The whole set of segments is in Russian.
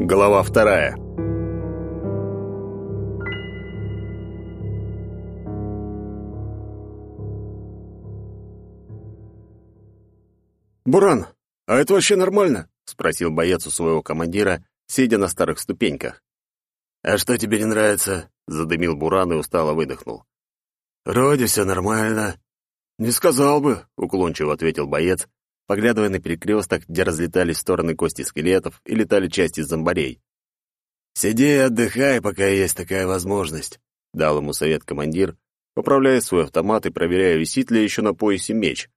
Глава вторая. «Буран, а это вообще нормально?» — спросил боец у своего командира, сидя на старых ступеньках. «А что тебе не нравится?» — задымил Буран и устало выдохнул. «Вроде все нормально». «Не сказал бы», — уклончиво ответил боец, поглядывая на перекресток, где разлетались в стороны кости скелетов и летали части зомбарей. «Сиди и отдыхай, пока есть такая возможность», — дал ему совет командир, поправляя свой автомат и проверяя, висит ли еще на поясе меч.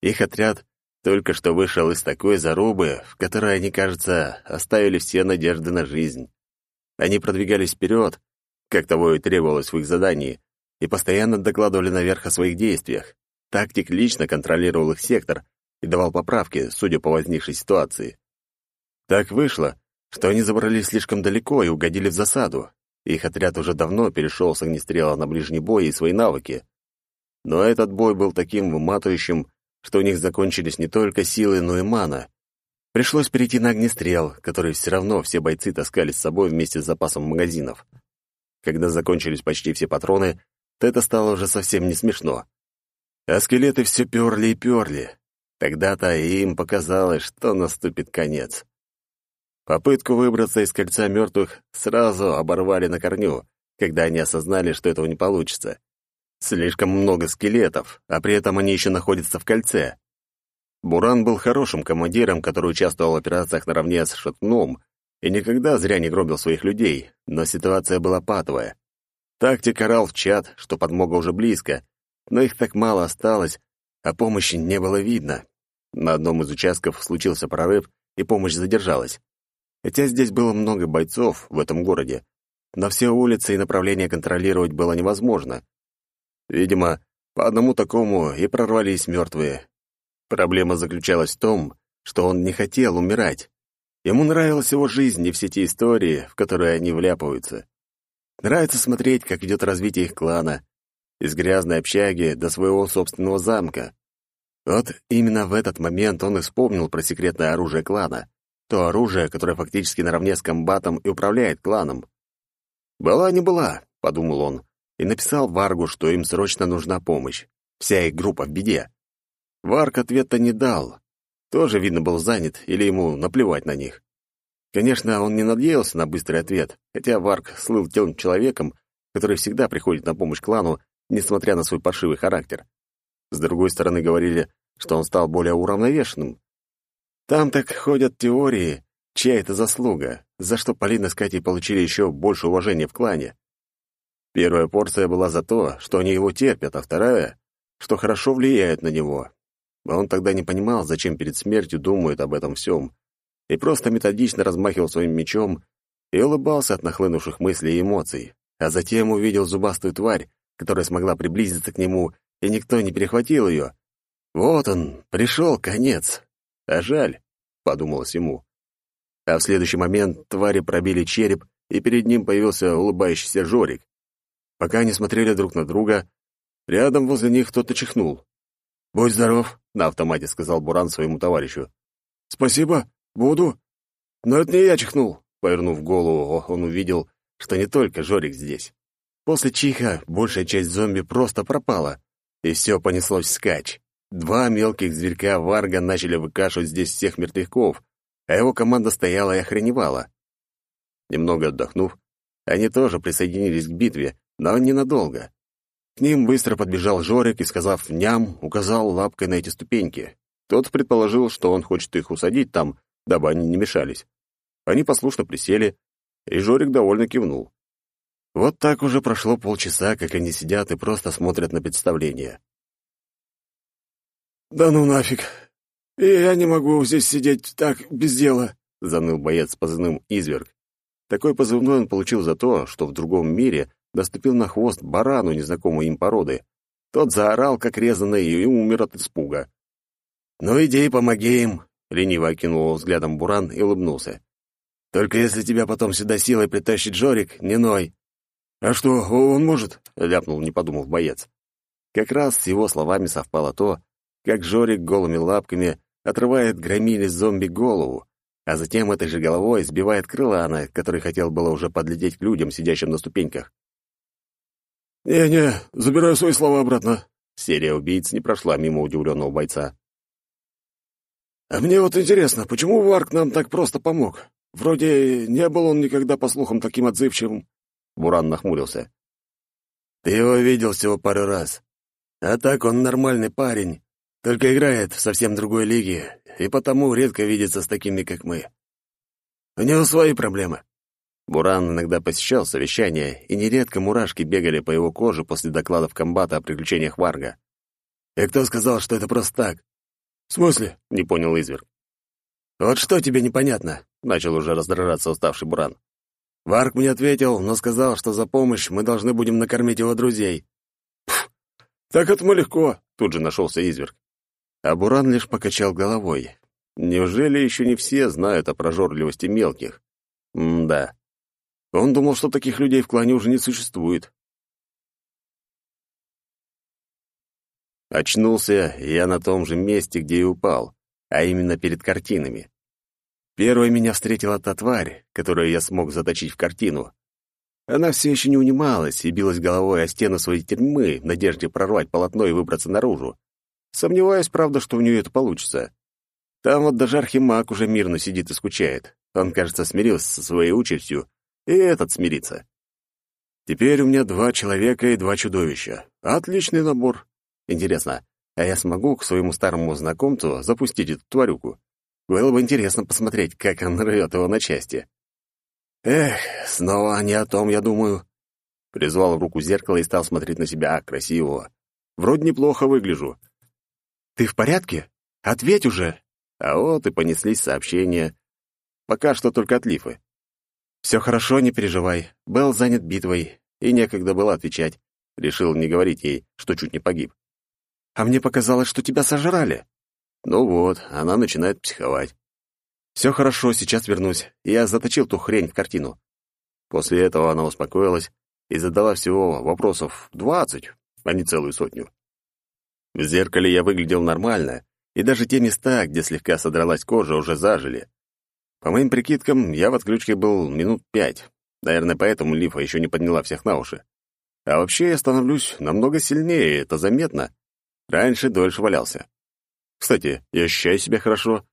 Их отряд только что вышел из такой зарубы, в которой они, кажется, оставили все надежды на жизнь. Они продвигались вперед, как того и требовалось в их задании, и постоянно докладывали наверх о своих действиях. Тактик лично контролировал их сектор и давал поправки, судя по возникшей ситуации. Так вышло, что они забрались слишком далеко и угодили в засаду. Их отряд уже давно перешел с огнестрела на ближний бой и свои навыки. Но этот бой был таким выматывающим, что у них закончились не только силы, но и мана. Пришлось перейти на огнестрел, который все равно все бойцы таскали с собой вместе с запасом магазинов. Когда закончились почти все патроны, то это стало уже совсем не смешно. А скелеты все перли и перли. Тогда-то им показалось, что наступит конец. Попытку выбраться из кольца мертвых сразу оборвали на корню, когда они осознали, что этого не получится. Слишком много скелетов, а при этом они еще находятся в кольце. Буран был хорошим командиром, который участвовал в операциях наравне с Шатуном и никогда зря не гробил своих людей, но ситуация была патовая. Тактик орал в чат, что подмога уже близко, но их так мало осталось, а помощи не было видно. На одном из участков случился прорыв, и помощь задержалась. Хотя здесь было много бойцов в этом городе, но все улицы и направления контролировать было невозможно. Видимо, по одному такому и прорвались мертвые. Проблема заключалась в том, что он не хотел умирать. Ему нравилась его жизнь и все те истории, в которые они вляпываются. Нравится смотреть, как идет развитие их клана, из грязной общаги до своего собственного замка. Вот именно в этот момент он и вспомнил про секретное оружие клана. То оружие, которое фактически наравне с комбатом и управляет кланом. «Была не была», — подумал он, и написал Варгу, что им срочно нужна помощь. Вся их группа в беде. Варг ответа не дал. Тоже, видно, был занят, или ему наплевать на них. Конечно, он не надеялся на быстрый ответ, хотя Варг слыл тем человеком, который всегда приходит на помощь клану, несмотря на свой паршивый характер. С другой стороны, говорили, что он стал более уравновешенным. Там так ходят теории, чья это заслуга, за что Полина с Катей получили еще больше уважения в клане. Первая порция была за то, что они его терпят, а вторая — что хорошо влияет на него. Он тогда не понимал, зачем перед смертью думают об этом всем, и просто методично размахивал своим мечом и улыбался от нахлынувших мыслей и эмоций, а затем увидел зубастую тварь, которая смогла приблизиться к нему, и никто не перехватил ее. Вот он, пришел конец. А жаль, — подумалось ему. А в следующий момент твари пробили череп, и перед ним появился улыбающийся Жорик. Пока они смотрели друг на друга, рядом возле них кто-то чихнул. «Будь здоров», — на автомате сказал Буран своему товарищу. «Спасибо, буду». «Но это не я чихнул», — повернув голову, он увидел, что не только Жорик здесь. После чиха большая часть зомби просто пропала, и все понеслось вскачь. Два мелких зверька Варга начали выкашивать здесь всех мертвяков, а его команда стояла и охреневала. Немного отдохнув, они тоже присоединились к битве, но ненадолго. К ним быстро подбежал Жорик и, сказав «ням», указал лапкой на эти ступеньки. Тот предположил, что он хочет их усадить там, дабы они не мешались. Они послушно присели, и Жорик довольно кивнул. Вот так уже прошло полчаса, как они сидят и просто смотрят на представление. «Да ну нафиг! Я не могу здесь сидеть так, без дела!» — заныл боец с позывным «Изверг». Такой позывной он получил за то, что в другом мире наступил на хвост барану незнакомой им породы. Тот заорал, как резанный, и умер от испуга. «Ну иди, помоги им!» — лениво окинул взглядом Буран и улыбнулся. «Только если тебя потом сюда силой притащит Жорик, не ной!» «А что, он может?» — ляпнул, не подумав боец. Как раз с его словами совпало то, как Жорик голыми лапками отрывает громили зомби голову, а затем этой же головой сбивает крылана, который хотел было уже подлететь к людям, сидящим на ступеньках. «Не-не, забираю свои слова обратно». Серия убийц не прошла мимо удивленного бойца. «А мне вот интересно, почему Варк нам так просто помог? Вроде не был он никогда, по слухам, таким отзывчивым». Буран нахмурился. «Ты его видел всего пару раз. А так он нормальный парень, только играет в совсем другой лиге, и потому редко видится с такими, как мы. У него свои проблемы. Буран иногда посещал совещания, и нередко мурашки бегали по его коже после докладов комбата о приключениях Варга. «И кто сказал, что это просто так?» «В смысле?» — не понял Изверг. «Вот что тебе непонятно?» — начал уже раздражаться уставший Буран. Варг мне ответил, но сказал, что за помощь мы должны будем накормить его друзей. «Пф, так это мы легко», — тут же нашелся Изверг. А Буран лишь покачал головой. Неужели еще не все знают о прожорливости мелких? М-да. Он думал, что таких людей в клане уже не существует. Очнулся я на том же месте, где и упал, а именно перед картинами. Первой меня встретила та тварь, которую я смог заточить в картину. Она все еще не унималась и билась головой о стену своей тюрьмы в надежде прорвать полотно и выбраться наружу. Сомневаюсь, правда, что у нее это получится. Там вот даже Архимаг уже мирно сидит и скучает. Он, кажется, смирился со своей участью, и этот смирится. Теперь у меня два человека и два чудовища. Отличный набор. Интересно, а я смогу к своему старому знакомцу запустить эту тварюку? Было бы интересно посмотреть, как он рвет его на части. Эх, снова не о том, я думаю. Призвал руку зеркало и стал смотреть на себя красивого. Вроде неплохо выгляжу. «Ты в порядке? Ответь уже!» А вот и понеслись сообщения. Пока что только от Лифы. «Все хорошо, не переживай. Белл занят битвой, и некогда было отвечать. Решил не говорить ей, что чуть не погиб. А мне показалось, что тебя сожрали». Ну вот, она начинает психовать. «Все хорошо, сейчас вернусь. Я заточил ту хрень в картину». После этого она успокоилась и задала всего вопросов двадцать, а не целую сотню. В зеркале я выглядел нормально, и даже те места, где слегка содралась кожа, уже зажили. По моим прикидкам, я в отключке был минут пять. Наверное, поэтому лифа еще не подняла всех на уши. А вообще я становлюсь намного сильнее, это заметно. Раньше дольше валялся. Кстати, я ощущаю себя хорошо.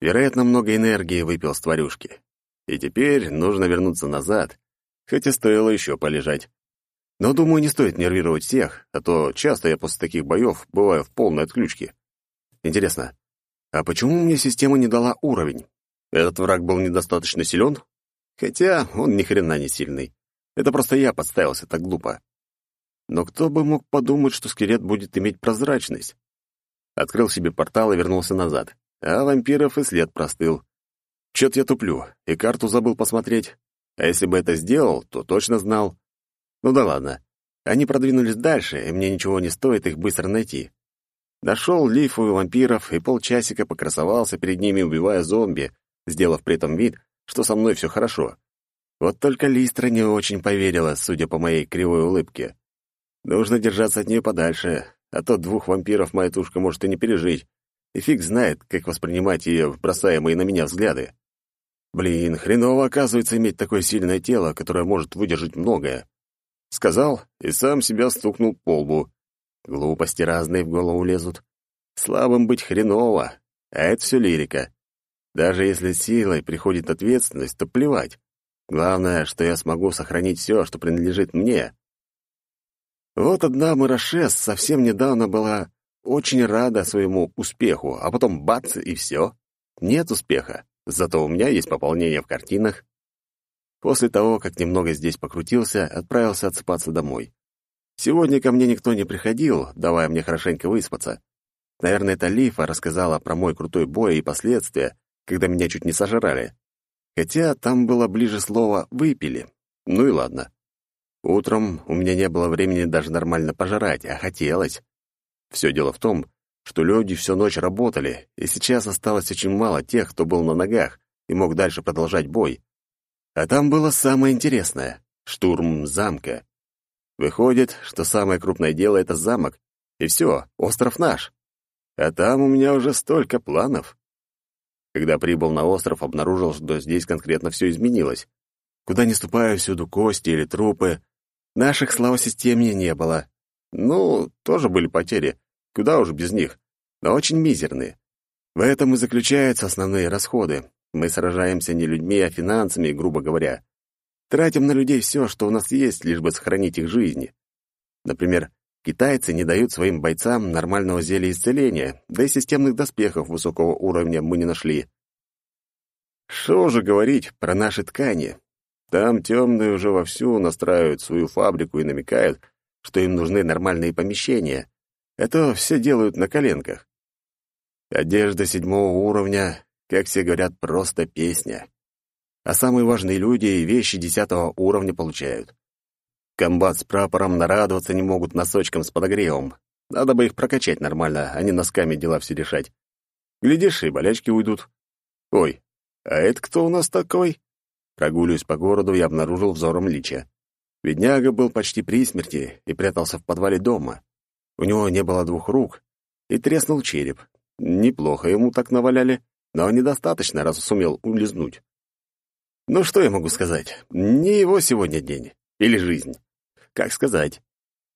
Вероятно, много энергии выпил с тварюшки. И теперь нужно вернуться назад, хотя стоило еще полежать. Но, думаю, не стоит нервировать всех, а то часто я после таких боев бываю в полной отключке. Интересно, а почему мне система не дала уровень? Этот враг был недостаточно силен? Хотя он ни хрена не сильный. Это просто я подставился так глупо. Но кто бы мог подумать, что скелет будет иметь прозрачность? Открыл себе портал и вернулся назад. А вампиров и след простыл. Чё-то я туплю, и карту забыл посмотреть. А если бы это сделал, то точно знал. Ну да ладно. Они продвинулись дальше, и мне ничего не стоит их быстро найти. Нашел лифу и вампиров, и полчасика покрасовался перед ними, убивая зомби, сделав при этом вид, что со мной все хорошо. Вот только Листра не очень поверила, судя по моей кривой улыбке. Нужно держаться от нее подальше, а то двух вампиров моя тушка может и не пережить, и фиг знает, как воспринимать ее бросаемые на меня взгляды. Блин, хреново оказывается иметь такое сильное тело, которое может выдержать многое. Сказал и сам себя стукнул по лбу. Глупости разные в голову лезут. Слабым быть хреново, а это все лирика. Даже если силой приходит ответственность, то плевать. Главное, что я смогу сохранить все, что принадлежит мне. Вот одна Марашес совсем недавно была очень рада своему успеху, а потом бац, и все. Нет успеха, зато у меня есть пополнение в картинах. После того, как немного здесь покрутился, отправился отсыпаться домой. Сегодня ко мне никто не приходил, давая мне хорошенько выспаться. Наверное, это Лифа рассказала про мой крутой бой и последствия, когда меня чуть не сожрали. Хотя там было ближе слово «выпили». Ну и ладно. Утром у меня не было времени даже нормально пожрать, а хотелось. Все дело в том, что люди всю ночь работали, и сейчас осталось очень мало тех, кто был на ногах и мог дальше продолжать бой. А там было самое интересное — штурм замка. Выходит, что самое крупное дело — это замок, и все, остров наш. А там у меня уже столько планов. Когда прибыл на остров, обнаружил, что здесь конкретно все изменилось. Куда ни ступаю, всюду кости или трупы. Наших, слава системе, не было. Ну, тоже были потери. Куда уж без них. Но очень мизерные. В этом и заключаются основные расходы. Мы сражаемся не людьми, а финансами, грубо говоря. Тратим на людей все, что у нас есть, лишь бы сохранить их жизни. Например, китайцы не дают своим бойцам нормального зелья исцеления, да и системных доспехов высокого уровня мы не нашли. Что же говорить про наши ткани? Там темные уже вовсю настраивают свою фабрику и намекают, что им нужны нормальные помещения. Это все делают на коленках. Одежда седьмого уровня, как все говорят, просто песня. А самые важные люди и вещи десятого уровня получают. Комбат с прапором нарадоваться не могут носочкам с подогревом. Надо бы их прокачать нормально, а не носками дела все решать. Глядишь, и болячки уйдут. Ой, а это кто у нас такой? Прогуливаясь по городу, я обнаружил взором лича. Бедняга был почти при смерти и прятался в подвале дома. У него не было двух рук, и треснул череп. Неплохо ему так наваляли, но недостаточно, раз сумел улизнуть. Ну что я могу сказать? Не его сегодня день. Или жизнь. Как сказать?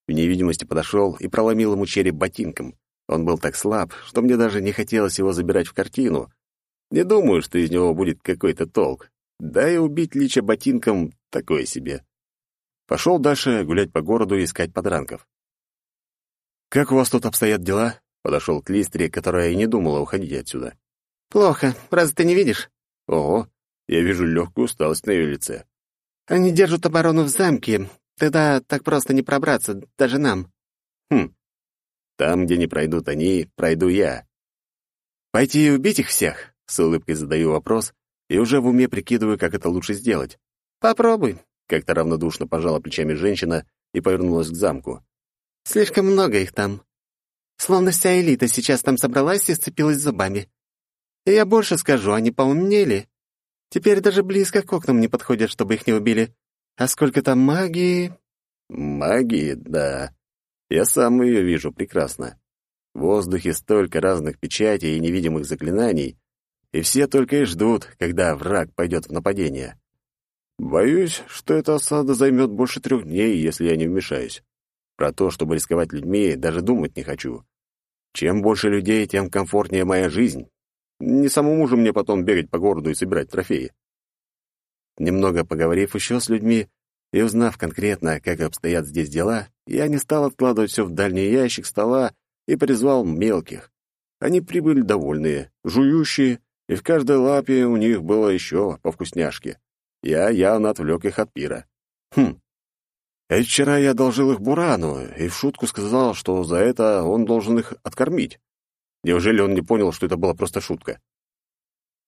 В невидимости подошел и проломил ему череп ботинком. Он был так слаб, что мне даже не хотелось его забирать в картину. Не думаю, что из него будет какой-то толк. Да и убить Лича ботинком — такое себе. Пошел дальше гулять по городу и искать подранков. «Как у вас тут обстоят дела?» Подошел к Листре, которая и не думала уходить отсюда. «Плохо. Разве ты не видишь?» «Ого!» Я вижу легкую усталость на ее лице. «Они держат оборону в замке. Тогда так просто не пробраться, даже нам». «Хм. Там, где не пройдут они, пройду я». «Пойти и убить их всех?» С улыбкой задаю вопрос и уже в уме прикидываю, как это лучше сделать. «Попробуй», — как-то равнодушно пожала плечами женщина и повернулась к замку. «Слишком много их там. Словно вся элита сейчас там собралась и сцепилась зубами. И я больше скажу, они поумнели. Теперь даже близко к окнам не подходят, чтобы их не убили. А сколько там магии...» «Магии, да. Я сам ее вижу прекрасно. В воздухе столько разных печатей и невидимых заклинаний, и все только и ждут, когда враг пойдет в нападение. Боюсь, что эта осада займет больше трех дней, если я не вмешаюсь. Про то, чтобы рисковать людьми, даже думать не хочу. Чем больше людей, тем комфортнее моя жизнь. Не самому же мне потом бегать по городу и собирать трофеи. Немного поговорив еще с людьми и узнав конкретно, как обстоят здесь дела, я не стал откладывать все в дальний ящик стола и призвал мелких. Они прибыли довольные, жующие, и в каждой лапе у них было еще по вкусняшке. Я явно отвлек их от пира. Хм. Ведь вчера я одолжил их Бурану и в шутку сказал, что за это он должен их откормить. Неужели он не понял, что это была просто шутка?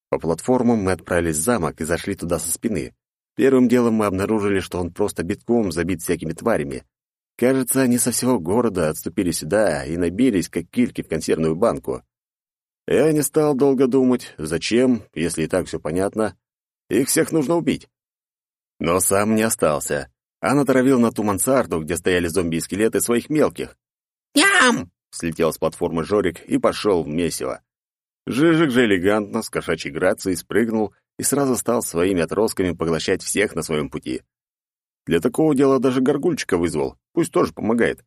По платформам мы отправились в замок и зашли туда со спины. Первым делом мы обнаружили, что он просто битком забит всякими тварями. Кажется, они со всего города отступили сюда и набились, как кильки в консервную банку. Я не стал долго думать, зачем, если и так все понятно. Их всех нужно убить. Но сам не остался, а натравил на ту мансарду, где стояли зомби и скелеты своих мелких. «Ням!» — слетел с платформы Жорик и пошел в месиво. Жижик же элегантно, с кошачьей грацией, спрыгнул и сразу стал своими отростками поглощать всех на своем пути. Для такого дела даже горгульчика вызвал, пусть тоже помогает.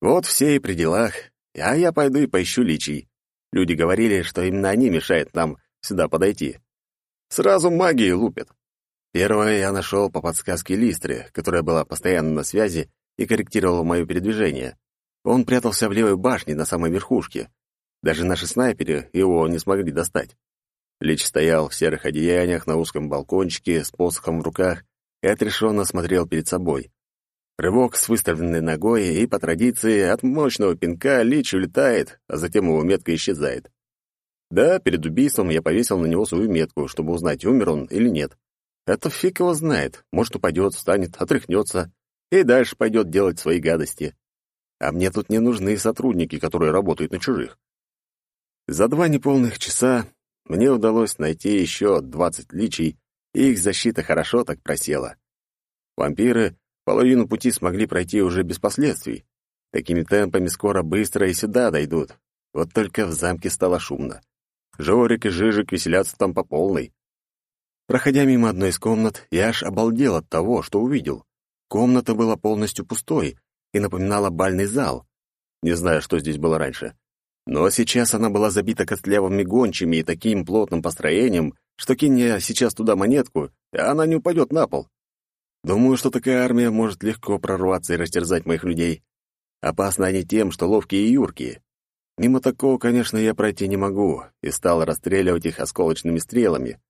Вот все и при делах, а я пойду и поищу личий. Люди говорили, что именно они мешают нам сюда подойти. Сразу магией лупят. Первое я нашел по подсказке Листры, которая была постоянно на связи и корректировала мое передвижение. Он прятался в левой башне на самой верхушке. Даже наши снайперы его не смогли достать. Лич стоял в серых одеяниях на узком балкончике с посохом в руках и отрешенно смотрел перед собой. Рывок с выставленной ногой, и, по традиции, от мощного пинка Лич улетает, а затем его метка исчезает. Да, перед убийством я повесил на него свою метку, чтобы узнать, умер он или нет. Это фиг его знает. Может, упадет, встанет, отряхнется и дальше пойдет делать свои гадости. А мне тут не нужны сотрудники, которые работают на чужих. За два неполных часа мне удалось найти еще двадцать личий, и их защита хорошо так просела. Вампиры Половину пути смогли пройти уже без последствий. Такими темпами скоро быстро и сюда дойдут. Вот только в замке стало шумно. Жорик и Жижик веселятся там по полной. Проходя мимо одной из комнат, я аж обалдел от того, что увидел. Комната была полностью пустой и напоминала бальный зал. Не знаю, что здесь было раньше. Но сейчас она была забита костлявыми гончими и таким плотным построением, что кинь я сейчас туда монетку, она не упадет на пол. Думаю, что такая армия может легко прорваться и растерзать моих людей. Опасны они тем, что ловкие и юркие. Мимо такого, конечно, я пройти не могу, и стал расстреливать их осколочными стрелами.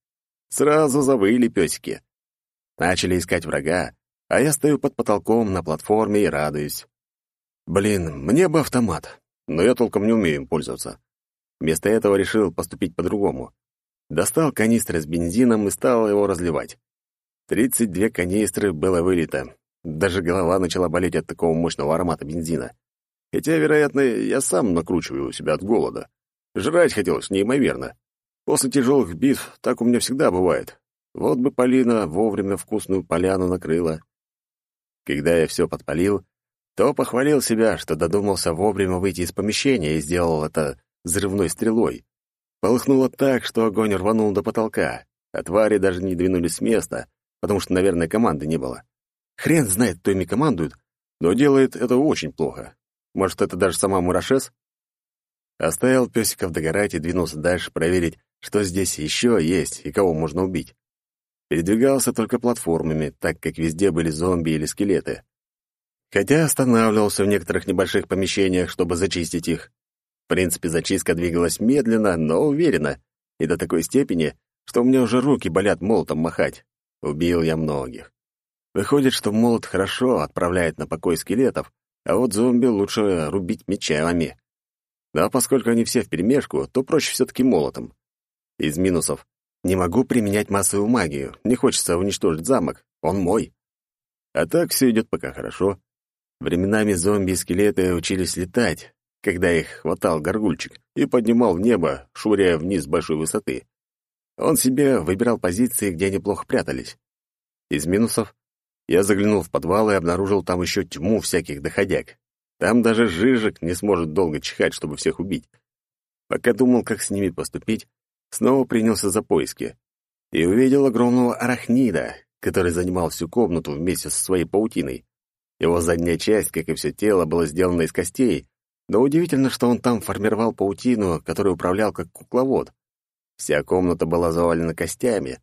Сразу завыли песики. Начали искать врага, а я стою под потолком на платформе и радуюсь. Блин, мне бы автомат, но я толком не умею им пользоваться. Вместо этого решил поступить по-другому. Достал канистры с бензином и стал его разливать. Тридцать две канистры было вылито. Даже голова начала болеть от такого мощного аромата бензина. Хотя, вероятно, я сам накручиваю себя от голода. Жрать хотелось неимоверно. После тяжелых битв так у меня всегда бывает. Вот бы Полина вовремя вкусную поляну накрыла. Когда я все подпалил, то похвалил себя, что додумался вовремя выйти из помещения и сделал это взрывной стрелой. Полыхнуло так, что огонь рванул до потолка, а твари даже не двинулись с места, потому что, наверное, команды не было. Хрен знает, кто ими командует, но делает это очень плохо. Может, это даже сама Мурашес? Оставил песиков догорать и двинулся дальше проверить, что здесь еще есть и кого можно убить. Передвигался только платформами, так как везде были зомби или скелеты. Хотя останавливался в некоторых небольших помещениях, чтобы зачистить их. В принципе, зачистка двигалась медленно, но уверенно, и до такой степени, что у меня уже руки болят молотом махать. Убил я многих. Выходит, что молот хорошо отправляет на покой скелетов, а вот зомби лучше рубить мечами. Да, поскольку они все вперемешку, то проще все-таки молотом. Из минусов не могу применять массовую магию, не хочется уничтожить замок, он мой. А так все идет пока хорошо. Временами зомби и скелеты учились летать, когда их хватал горгульчик и поднимал в небо, швыряя вниз с большой высоты. Он себе выбирал позиции, где они плохо прятались. Из минусов я заглянул в подвал и обнаружил там еще тьму всяких доходяг. Там даже Жижик не сможет долго чихать, чтобы всех убить. Пока думал, как с ними поступить, снова принялся за поиски и увидел огромного арахнида, который занимал всю комнату вместе со своей паутиной. Его задняя часть, как и все тело, была сделана из костей, но удивительно, что он там формировал паутину, которой управлял как кукловод. Вся комната была завалена костями,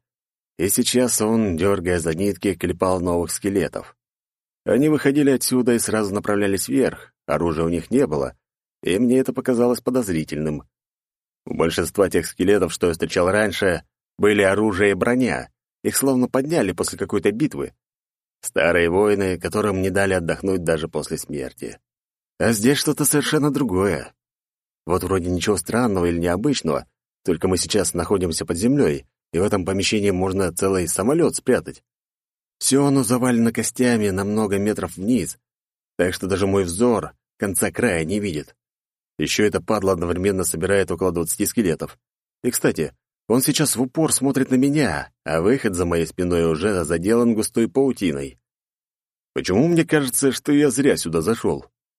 и сейчас он, дергая за нитки, клепал новых скелетов. Они выходили отсюда и сразу направлялись вверх, оружия у них не было, и мне это показалось подозрительным. У большинства тех скелетов, что я встречал раньше, были оружие и броня. Их словно подняли после какой-то битвы. Старые воины, которым не дали отдохнуть даже после смерти. А здесь что-то совершенно другое. Вот вроде ничего странного или необычного, только мы сейчас находимся под землей, и в этом помещении можно целый самолет спрятать. Все оно завалено костями на много метров вниз, так что даже мой взор конца края не видит. Еще эта падла одновременно собирает около двадцати скелетов. И, кстати, он сейчас в упор смотрит на меня, а выход за моей спиной уже заделан густой паутиной. Почему мне кажется, что я зря сюда зашел?